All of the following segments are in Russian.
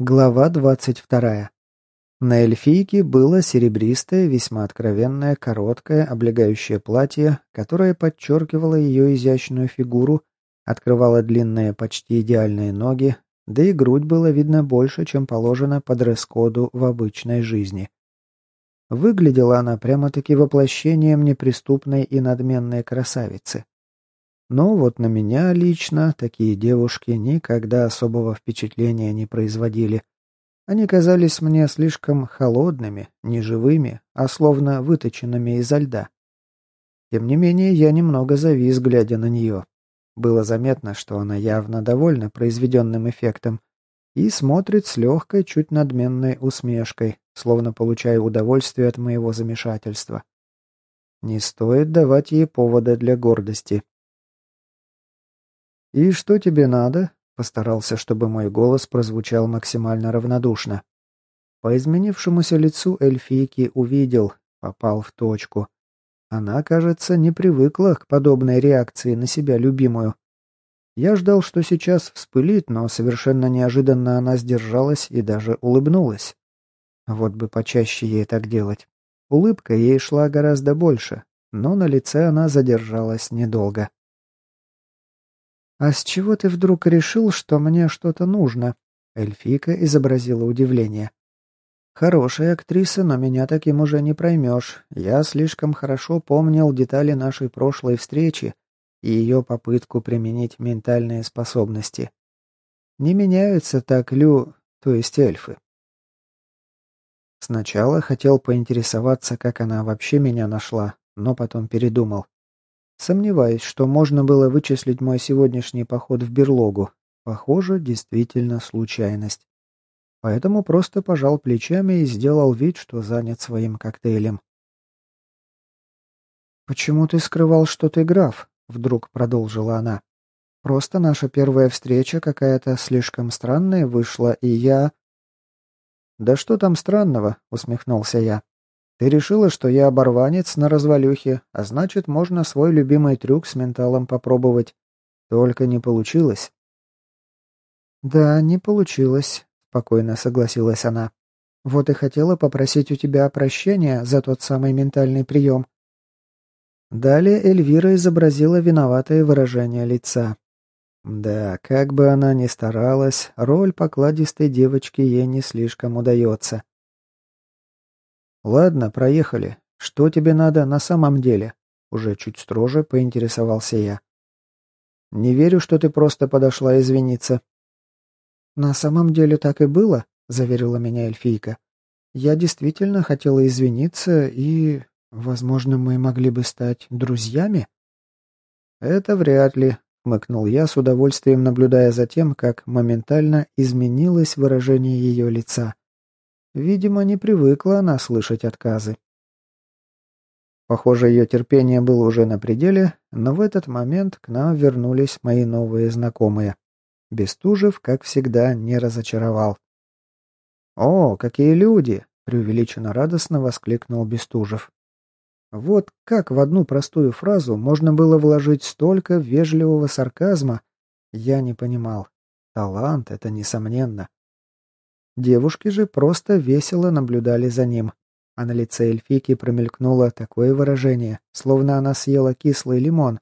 Глава двадцать вторая. На эльфийке было серебристое, весьма откровенное, короткое, облегающее платье, которое подчеркивало ее изящную фигуру, открывало длинные, почти идеальные ноги, да и грудь было видно больше, чем положено по дресс-коду в обычной жизни. Выглядела она прямо-таки воплощением неприступной и надменной красавицы. Но вот на меня лично такие девушки никогда особого впечатления не производили. Они казались мне слишком холодными, неживыми, а словно выточенными изо льда. Тем не менее, я немного завис, глядя на нее. Было заметно, что она явно довольна произведенным эффектом и смотрит с легкой, чуть надменной усмешкой, словно получая удовольствие от моего замешательства. Не стоит давать ей повода для гордости. «И что тебе надо?» — постарался, чтобы мой голос прозвучал максимально равнодушно. По изменившемуся лицу эльфийки увидел, попал в точку. Она, кажется, не привыкла к подобной реакции на себя любимую. Я ждал, что сейчас вспылит, но совершенно неожиданно она сдержалась и даже улыбнулась. Вот бы почаще ей так делать. Улыбка ей шла гораздо больше, но на лице она задержалась недолго. «А с чего ты вдруг решил, что мне что-то нужно?» Эльфийка изобразила удивление. «Хорошая актриса, но меня таким уже не проймешь. Я слишком хорошо помнил детали нашей прошлой встречи и ее попытку применить ментальные способности. Не меняются так лю... то есть эльфы». Сначала хотел поинтересоваться, как она вообще меня нашла, но потом передумал. Сомневаюсь, что можно было вычислить мой сегодняшний поход в берлогу. Похоже, действительно случайность. Поэтому просто пожал плечами и сделал вид, что занят своим коктейлем. «Почему ты скрывал, что ты граф?» — вдруг продолжила она. «Просто наша первая встреча какая-то слишком странная вышла, и я...» «Да что там странного?» — усмехнулся я. Ты решила, что я оборванец на развалюхе, а значит, можно свой любимый трюк с менталом попробовать. Только не получилось. Да, не получилось, спокойно согласилась она. Вот и хотела попросить у тебя прощения за тот самый ментальный прием. Далее Эльвира изобразила виноватое выражение лица. Да, как бы она ни старалась, роль покладистой девочки ей не слишком удается. «Ладно, проехали. Что тебе надо на самом деле?» Уже чуть строже поинтересовался я. «Не верю, что ты просто подошла извиниться». «На самом деле так и было», — заверила меня эльфийка. «Я действительно хотела извиниться, и, возможно, мы могли бы стать друзьями?» «Это вряд ли», — хмыкнул я, с удовольствием наблюдая за тем, как моментально изменилось выражение ее лица. Видимо, не привыкла она слышать отказы. Похоже, ее терпение было уже на пределе, но в этот момент к нам вернулись мои новые знакомые. Бестужев, как всегда, не разочаровал. «О, какие люди!» — преувеличенно радостно воскликнул Бестужев. Вот как в одну простую фразу можно было вложить столько вежливого сарказма, я не понимал. Талант — это несомненно. Девушки же просто весело наблюдали за ним, а на лице эльфийки промелькнуло такое выражение, словно она съела кислый лимон.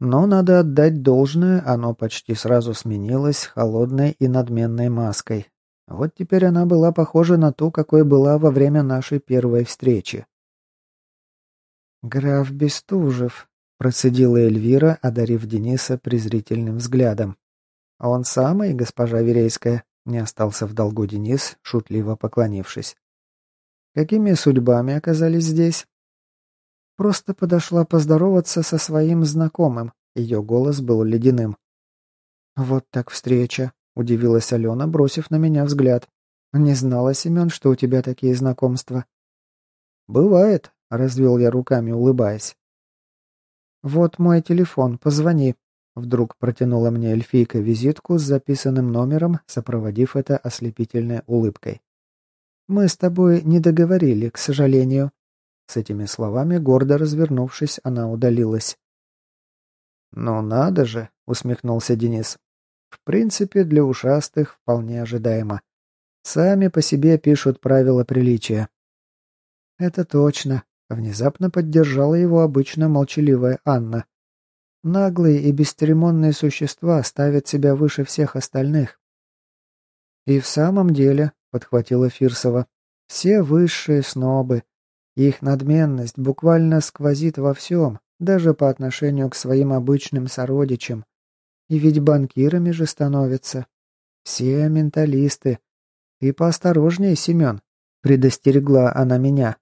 Но надо отдать должное, оно почти сразу сменилось холодной и надменной маской. Вот теперь она была похожа на ту, какой была во время нашей первой встречи. «Граф Бестужев», — процедила Эльвира, одарив Дениса презрительным взглядом. «Он самый, госпожа Верейская?» Не остался в долгу Денис, шутливо поклонившись. «Какими судьбами оказались здесь?» Просто подошла поздороваться со своим знакомым. Ее голос был ледяным. «Вот так встреча», — удивилась Алена, бросив на меня взгляд. «Не знала, Семен, что у тебя такие знакомства». «Бывает», — развел я руками, улыбаясь. «Вот мой телефон, позвони», Вдруг протянула мне эльфийка визитку с записанным номером, сопроводив это ослепительной улыбкой. «Мы с тобой не договорили, к сожалению». С этими словами, гордо развернувшись, она удалилась. «Ну надо же!» — усмехнулся Денис. «В принципе, для ушастых вполне ожидаемо. Сами по себе пишут правила приличия. Это точно. Внезапно поддержала его обычно молчаливая Анна. Наглые и бесцеремонные существа ставят себя выше всех остальных. И в самом деле, подхватила Фирсова, все высшие снобы. Их надменность буквально сквозит во всем, даже по отношению к своим обычным сородичам. И ведь банкирами же становятся. Все менталисты. И поосторожнее, Семен, предостерегла она меня.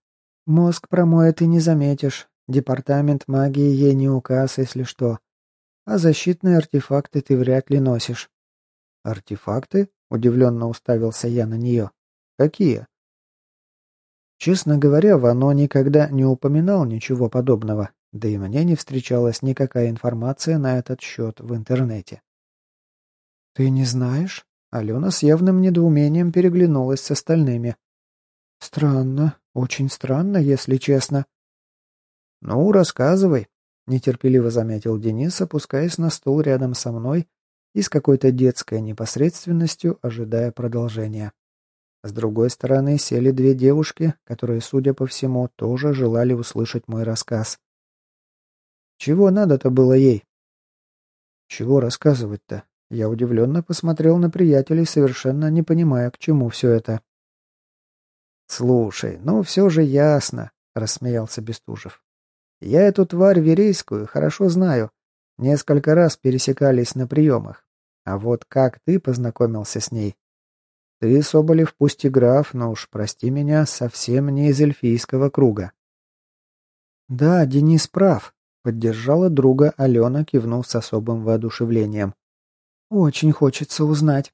Мозг промоет и не заметишь. Департамент магии ей не указ, если что. А защитные артефакты ты вряд ли носишь. Артефакты? Удивленно уставился я на нее. Какие? Честно говоря, Вано никогда не упоминал ничего подобного, да и мне не встречалась никакая информация на этот счет в интернете. «Ты не знаешь?» Алена с явным недоумением переглянулась с остальными. «Странно, очень странно, если честно». «Ну, рассказывай», — нетерпеливо заметил Денис, опускаясь на стул рядом со мной и с какой-то детской непосредственностью ожидая продолжения. С другой стороны сели две девушки, которые, судя по всему, тоже желали услышать мой рассказ. Чего надо-то было ей? Чего рассказывать-то? Я удивленно посмотрел на приятелей, совершенно не понимая, к чему все это. «Слушай, ну все же ясно», — рассмеялся Бестужев. «Я эту тварь верейскую хорошо знаю. Несколько раз пересекались на приемах. А вот как ты познакомился с ней? Ты, Соболев, пусть и граф, но уж прости меня, совсем не из эльфийского круга». «Да, Денис прав», — поддержала друга Алена, кивнув с особым воодушевлением. «Очень хочется узнать».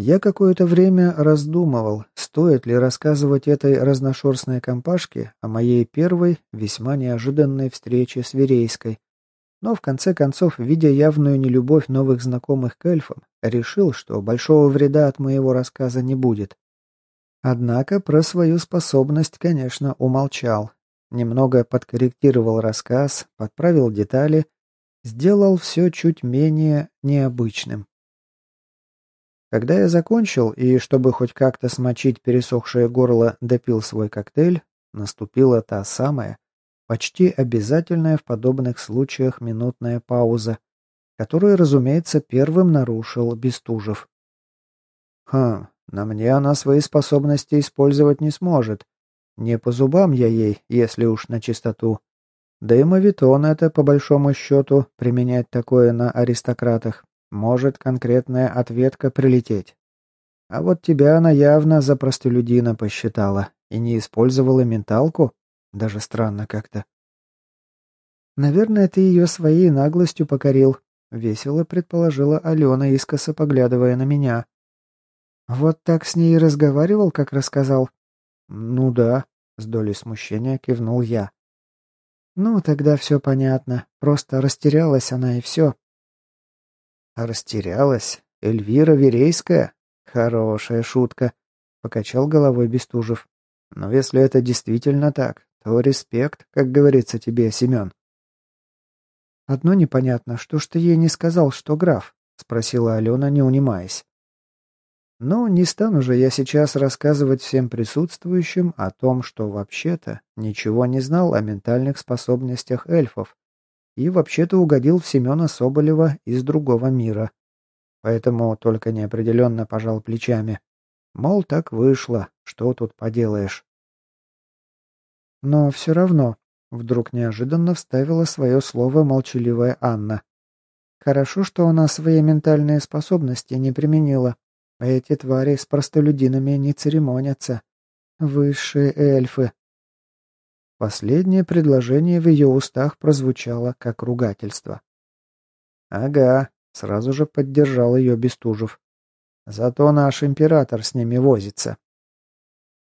Я какое-то время раздумывал, стоит ли рассказывать этой разношерстной компашке о моей первой, весьма неожиданной встрече с Верейской. Но в конце концов, видя явную нелюбовь новых знакомых к эльфам, решил, что большого вреда от моего рассказа не будет. Однако про свою способность, конечно, умолчал. Немного подкорректировал рассказ, подправил детали, сделал все чуть менее необычным. Когда я закончил и, чтобы хоть как-то смочить пересохшее горло, допил свой коктейль, наступила та самая, почти обязательная в подобных случаях минутная пауза, которую, разумеется, первым нарушил Бестужев. «Хм, на мне она свои способности использовать не сможет. Не по зубам я ей, если уж на чистоту. Да и мавитон это, по большому счету, применять такое на аристократах может конкретная ответка прилететь. А вот тебя она явно за простолюдина посчитала и не использовала менталку? Даже странно как-то. Наверное, ты ее своей наглостью покорил, весело предположила Алена, искоса поглядывая на меня. Вот так с ней и разговаривал, как рассказал? Ну да, с долей смущения кивнул я. Ну, тогда все понятно. Просто растерялась она и все. «Растерялась? Эльвира Верейская? Хорошая шутка», — покачал головой Бестужев. «Но если это действительно так, то респект, как говорится тебе, Семен». «Одно непонятно, что ж ты ей не сказал, что граф?» — спросила Алена, не унимаясь. «Ну, не стану же я сейчас рассказывать всем присутствующим о том, что вообще-то ничего не знал о ментальных способностях эльфов, и вообще-то угодил в Семена Соболева из другого мира. Поэтому только неопределенно пожал плечами. Мол, так вышло, что тут поделаешь. Но все равно, вдруг неожиданно вставила свое слово молчаливая Анна. Хорошо, что она свои ментальные способности не применила. Эти твари с простолюдинами не церемонятся. Высшие эльфы. Последнее предложение в ее устах прозвучало как ругательство. «Ага», — сразу же поддержал ее Бестужев. «Зато наш император с ними возится».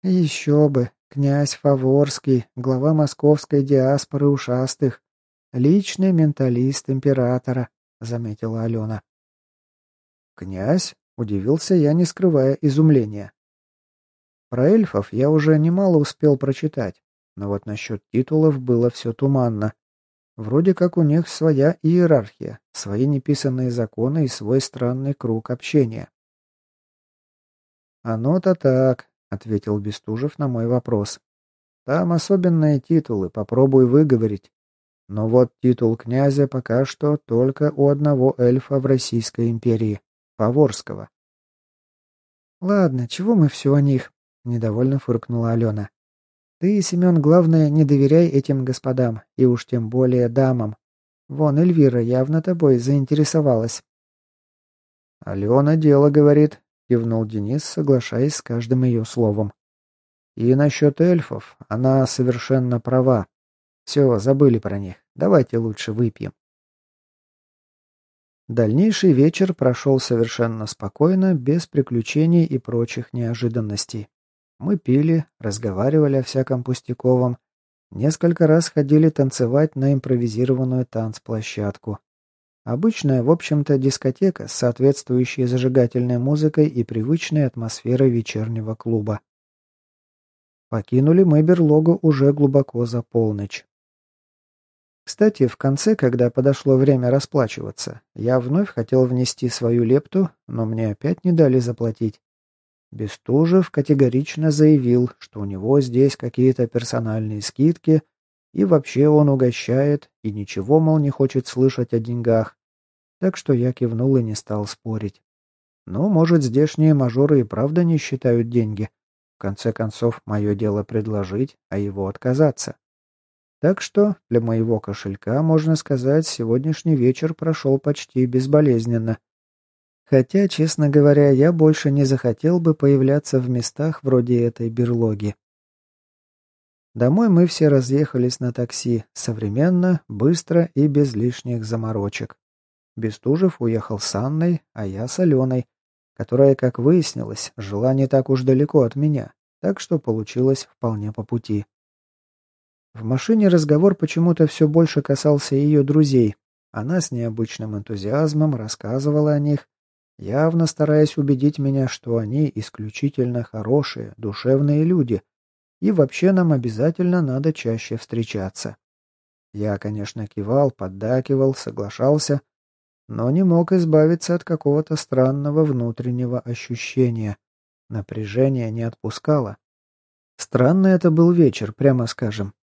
«Еще бы, князь Фаворский, глава московской диаспоры ушастых, личный менталист императора», — заметила Алена. «Князь?» — удивился я, не скрывая изумления. Про эльфов я уже немало успел прочитать, но вот насчет титулов было все туманно. Вроде как у них своя иерархия, свои неписанные законы и свой странный круг общения. «Оно-то так», — ответил Бестужев на мой вопрос. «Там особенные титулы, попробуй выговорить. Но вот титул князя пока что только у одного эльфа в Российской империи, Поворского». «Ладно, чего мы все о них?» — недовольно фыркнула Алена. «Ты, Семен, главное, не доверяй этим господам, и уж тем более дамам. Вон Эльвира явно тобой заинтересовалась». «Алена дело говорит», — кивнул Денис, соглашаясь с каждым ее словом. «И насчет эльфов она совершенно права. Все, забыли про них. Давайте лучше выпьем». Дальнейший вечер прошел совершенно спокойно, без приключений и прочих неожиданностей. Мы пили, разговаривали о всяком пустяковом, несколько раз ходили танцевать на импровизированную танцплощадку. Обычная, в общем-то, дискотека с соответствующей зажигательной музыкой и привычной атмосферой вечернего клуба. Покинули мы берлогу уже глубоко за полночь. Кстати, в конце, когда подошло время расплачиваться, я вновь хотел внести свою лепту, но мне опять не дали заплатить. Бестужев категорично заявил, что у него здесь какие-то персональные скидки, и вообще он угощает, и ничего, мол, не хочет слышать о деньгах. Так что я кивнул и не стал спорить. Ну, может, здешние мажоры и правда не считают деньги. В конце концов, мое дело предложить, а его отказаться. Так что для моего кошелька, можно сказать, сегодняшний вечер прошел почти безболезненно. Хотя, честно говоря, я больше не захотел бы появляться в местах вроде этой берлоги. Домой мы все разъехались на такси, современно, быстро и без лишних заморочек. Бестужев уехал с Анной, а я с Аленой, которая, как выяснилось, жила не так уж далеко от меня, так что получилось вполне по пути. В машине разговор почему-то все больше касался ее друзей. Она с необычным энтузиазмом рассказывала о них, явно стараясь убедить меня, что они исключительно хорошие, душевные люди, и вообще нам обязательно надо чаще встречаться. Я, конечно, кивал, поддакивал, соглашался, но не мог избавиться от какого-то странного внутреннего ощущения. Напряжение не отпускало. Странный это был вечер, прямо скажем.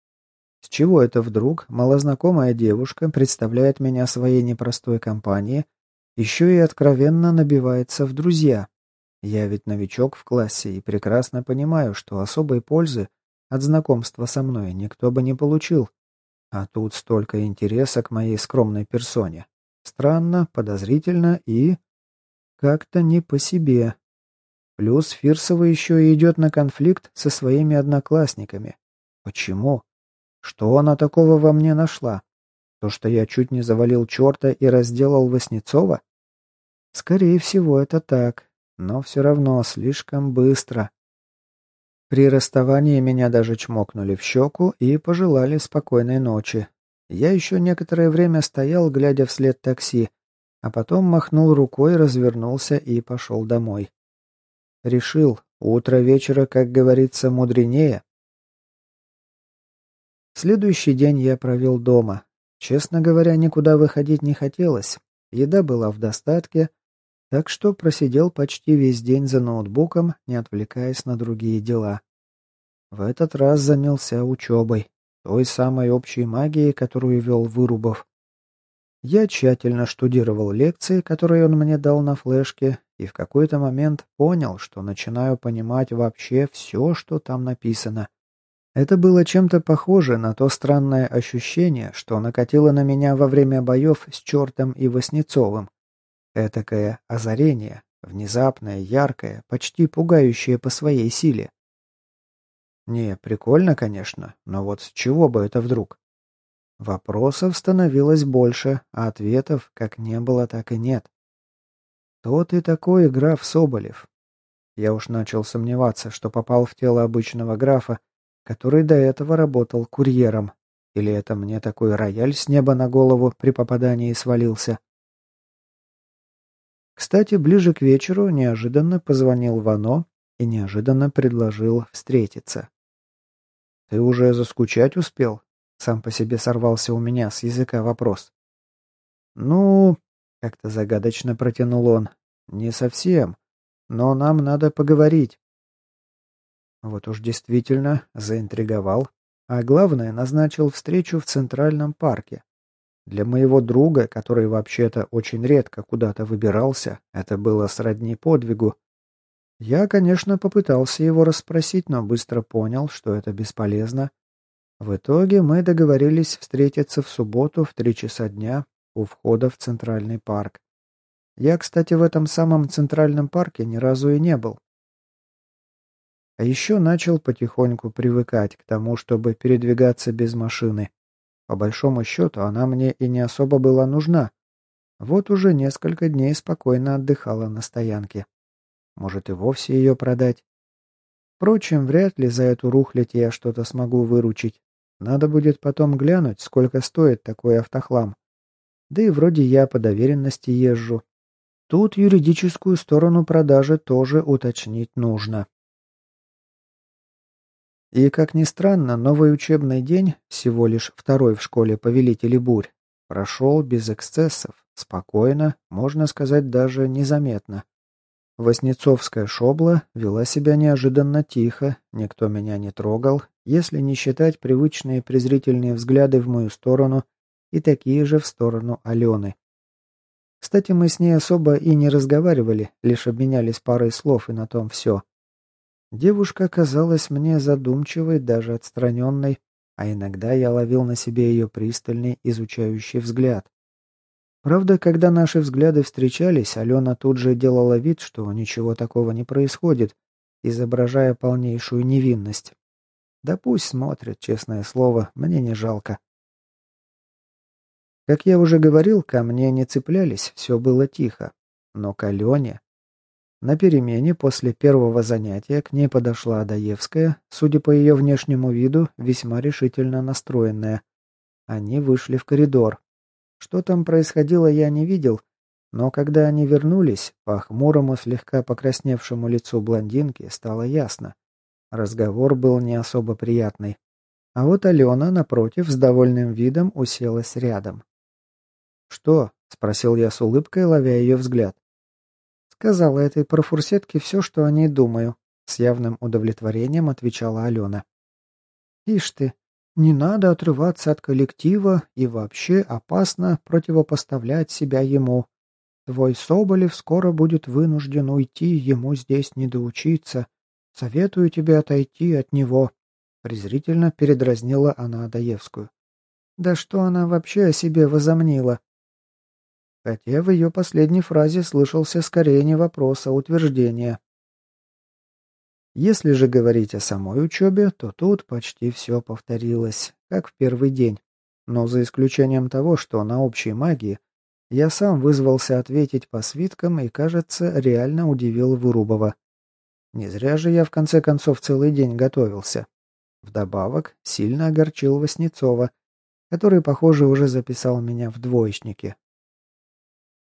С чего это вдруг малознакомая девушка представляет меня своей непростой компании еще и откровенно набивается в друзья. Я ведь новичок в классе и прекрасно понимаю, что особой пользы от знакомства со мной никто бы не получил. А тут столько интереса к моей скромной персоне. Странно, подозрительно и... как-то не по себе. Плюс Фирсова еще и идет на конфликт со своими одноклассниками. Почему? Что она такого во мне нашла? То, что я чуть не завалил черта и разделал Васнецова? Скорее всего, это так, но все равно слишком быстро. При расставании меня даже чмокнули в щеку и пожелали спокойной ночи. Я еще некоторое время стоял, глядя вслед такси, а потом махнул рукой, развернулся и пошел домой. Решил, утро вечера, как говорится, мудренее. Следующий день я провел дома. Честно говоря, никуда выходить не хотелось. Еда была в достатке, так что просидел почти весь день за ноутбуком, не отвлекаясь на другие дела. В этот раз занялся учебой, той самой общей магией, которую вел Вырубов. Я тщательно штудировал лекции, которые он мне дал на флешке, и в какой-то момент понял, что начинаю понимать вообще все, что там написано. Это было чем-то похоже на то странное ощущение, что накатило на меня во время боев с Чертом и Васнецовым. Этакое озарение, внезапное, яркое, почти пугающее по своей силе. Не, прикольно, конечно, но вот с чего бы это вдруг? Вопросов становилось больше, а ответов как не было, так и нет. Кто ты такой, граф Соболев? Я уж начал сомневаться, что попал в тело обычного графа, который до этого работал курьером. Или это мне такой рояль с неба на голову при попадании свалился? Кстати, ближе к вечеру неожиданно позвонил Вано и неожиданно предложил встретиться. «Ты уже заскучать успел?» Сам по себе сорвался у меня с языка вопрос. «Ну...» — как-то загадочно протянул он. «Не совсем. но нам надо поговорить». Вот уж действительно заинтриговал. А главное, назначил встречу в Центральном парке. Для моего друга, который вообще-то очень редко куда-то выбирался, это было сродни подвигу. Я, конечно, попытался его расспросить, но быстро понял, что это бесполезно. В итоге мы договорились встретиться в субботу в три часа дня у входа в Центральный парк. Я, кстати, в этом самом Центральном парке ни разу и не был. А еще начал потихоньку привыкать к тому, чтобы передвигаться без машины. По большому счету, она мне и не особо была нужна. Вот уже несколько дней спокойно отдыхала на стоянке. Может и вовсе ее продать. Впрочем, вряд ли за эту рухлядь я что-то смогу выручить. Надо будет потом глянуть, сколько стоит такой автохлам. Да и вроде я по доверенности езжу. Тут юридическую сторону продажи тоже уточнить нужно. И, как ни странно, новый учебный день, всего лишь второй в школе повелителей бурь, прошел без эксцессов, спокойно, можно сказать, даже незаметно. Воснецовская шобла вела себя неожиданно тихо, никто меня не трогал, если не считать привычные презрительные взгляды в мою сторону и такие же в сторону Алены. Кстати, мы с ней особо и не разговаривали, лишь обменялись парой слов, и на том все. Девушка казалась мне задумчивой, даже отстраненной, а иногда я ловил на себе ее пристальный, изучающий взгляд. Правда, когда наши взгляды встречались, Алена тут же делала вид, что ничего такого не происходит, изображая полнейшую невинность. Да пусть смотрит, честное слово, мне не жалко. Как я уже говорил, ко мне не цеплялись, все было тихо. Но к Алене на перемене после первого занятия к ней подошла Адаевская, судя по ее внешнему виду, весьма решительно настроенная. Они вышли в коридор. Что там происходило, я не видел, но когда они вернулись, по хмурому, слегка покрасневшему лицу блондинки стало ясно. Разговор был не особо приятный. А вот Алена, напротив, с довольным видом уселась рядом. «Что?» — спросил я с улыбкой, ловя ее взгляд. Сказала этой профурсетке все, что о ней думаю. С явным удовлетворением отвечала Алена. Ишь ты, не надо отрываться от коллектива и вообще опасно противопоставлять себя ему. Твой Соболев скоро будет вынужден уйти, ему здесь не доучиться. Советую тебе отойти от него. Презрительно передразнила она Адаевскую. Да что она вообще о себе возомнила? Хотя в ее последней фразе слышался скорее не вопрос, а утверждение. Если же говорить о самой учебе, то тут почти все повторилось, как в первый день. Но за исключением того, что на общей магии я сам вызвался ответить по свиткам и, кажется, реально удивил Вырубова. Не зря же я в конце концов целый день готовился. Вдобавок, сильно огорчил Васнецова, который, похоже, уже записал меня в двоечнике,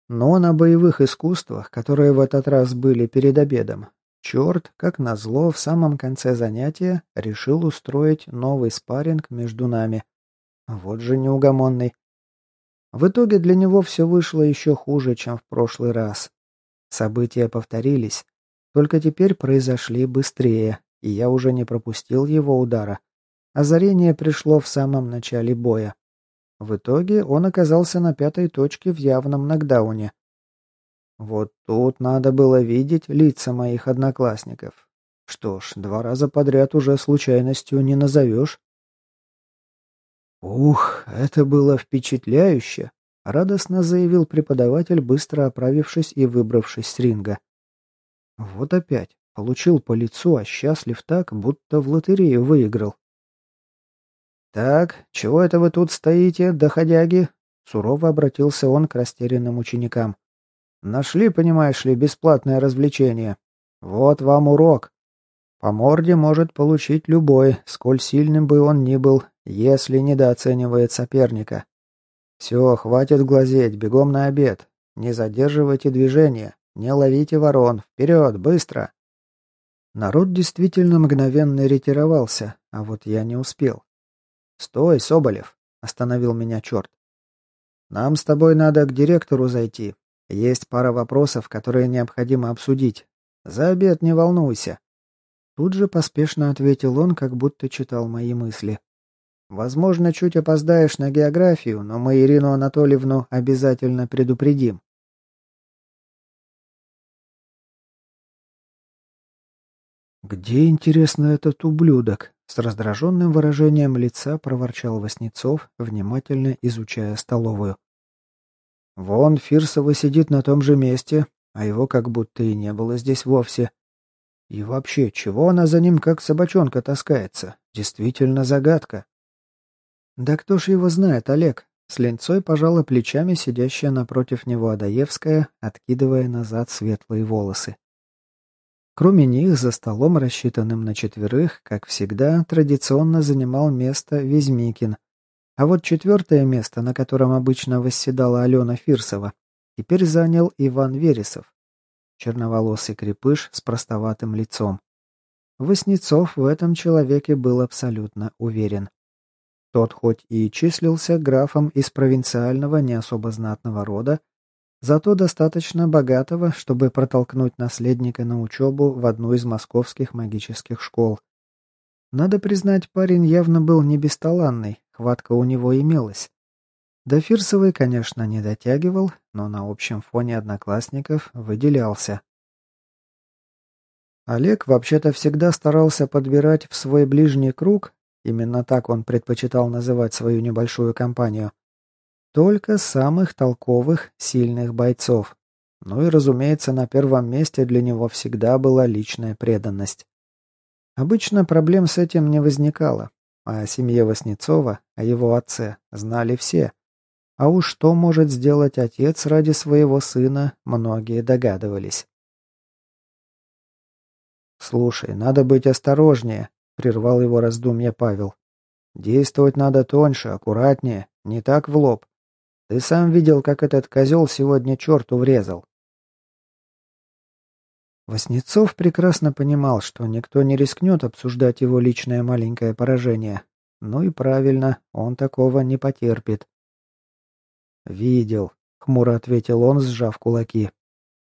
но на боевых искусствах, которые в этот раз были перед обедом, черт, как назло, в самом конце занятия решил устроить новый спарринг между нами. Вот же неугомонный. В итоге для него все вышло еще хуже, чем в прошлый раз. События повторились, только теперь произошли быстрее, и я уже не пропустил его удара. Озарение пришло в самом начале боя. В итоге он оказался на пятой точке в явном нокдауне. Вот тут надо было видеть лица моих одноклассников. Что ж, два раза подряд уже случайностью не назовешь. «Ух, это было впечатляюще!» — радостно заявил преподаватель, быстро оправившись и выбравшись с ринга. «Вот опять. Получил по лицу, а счастлив так, будто в лотерею выиграл. «Так, чего это вы тут стоите, доходяги?» Сурово обратился он к растерянным ученикам. «Нашли, понимаешь ли, бесплатное развлечение. Вот вам урок. По морде может получить любой, сколь сильным бы он ни был, если недооценивает соперника. Все, хватит глазеть, бегом на обед. Не задерживайте движение, не ловите ворон. Вперед, быстро!» Народ действительно мгновенно ретировался, а вот я не успел. «Стой, Соболев!» — остановил меня черт. «Нам с тобой надо к директору зайти. Есть пара вопросов, которые необходимо обсудить. За обед не волнуйся». Тут же поспешно ответил он, как будто читал мои мысли. «Возможно, чуть опоздаешь на географию, но мы Ирину Анатольевну обязательно предупредим». «Где, интересно, этот ублюдок?» С раздраженным выражением лица проворчал Васнецов, внимательно изучая столовую. «Вон Фирсова сидит на том же месте, а его как будто и не было здесь вовсе. И вообще, чего она за ним как собачонка таскается? Действительно загадка». «Да кто ж его знает, Олег?» С ленцой пожала плечами сидящая напротив него Адаевская, откидывая назад светлые волосы. Кроме них, за столом, рассчитанным на четверых, как всегда, традиционно занимал место Везьмикин. А вот четвертое место, на котором обычно восседала Алена Фирсова, теперь занял Иван Вересов. Черноволосый крепыш с простоватым лицом. Воснецов в этом человеке был абсолютно уверен. Тот хоть и числился графом из провинциального не особо знатного рода, зато достаточно богатого, чтобы протолкнуть наследника на учебу в одну из московских магических школ. Надо признать, парень явно был не бесталанный, хватка у него имелась. До Фирсовой, конечно, не дотягивал, но на общем фоне одноклассников выделялся. Олег вообще-то всегда старался подбирать в свой ближний круг, именно так он предпочитал называть свою небольшую компанию, только самых толковых, сильных бойцов. Ну и, разумеется, на первом месте для него всегда была личная преданность. Обычно проблем с этим не возникало, а о семье Васнецова, о его отце, знали все. А уж что может сделать отец ради своего сына, многие догадывались. «Слушай, надо быть осторожнее», — прервал его раздумья Павел. «Действовать надо тоньше, аккуратнее, не так в лоб. Ты сам видел, как этот козел сегодня черту врезал. Воснецов прекрасно понимал, что никто не рискнет обсуждать его личное маленькое поражение. Ну и правильно, он такого не потерпит. «Видел», — хмуро ответил он, сжав кулаки.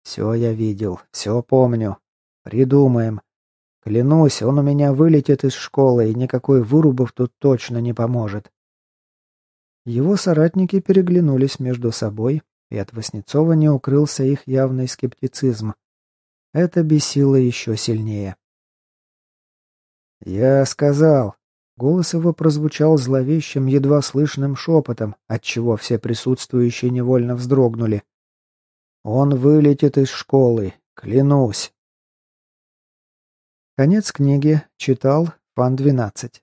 «Все я видел, все помню. Придумаем. Клянусь, он у меня вылетит из школы, и никакой вырубов тут точно не поможет. Его соратники переглянулись между собой, и от Васнецова не укрылся их явный скептицизм. Это бесило еще сильнее. «Я сказал...» Голос его прозвучал зловещим, едва слышным шепотом, отчего все присутствующие невольно вздрогнули. «Он вылетит из школы, клянусь!» Конец книги читал Фан 12.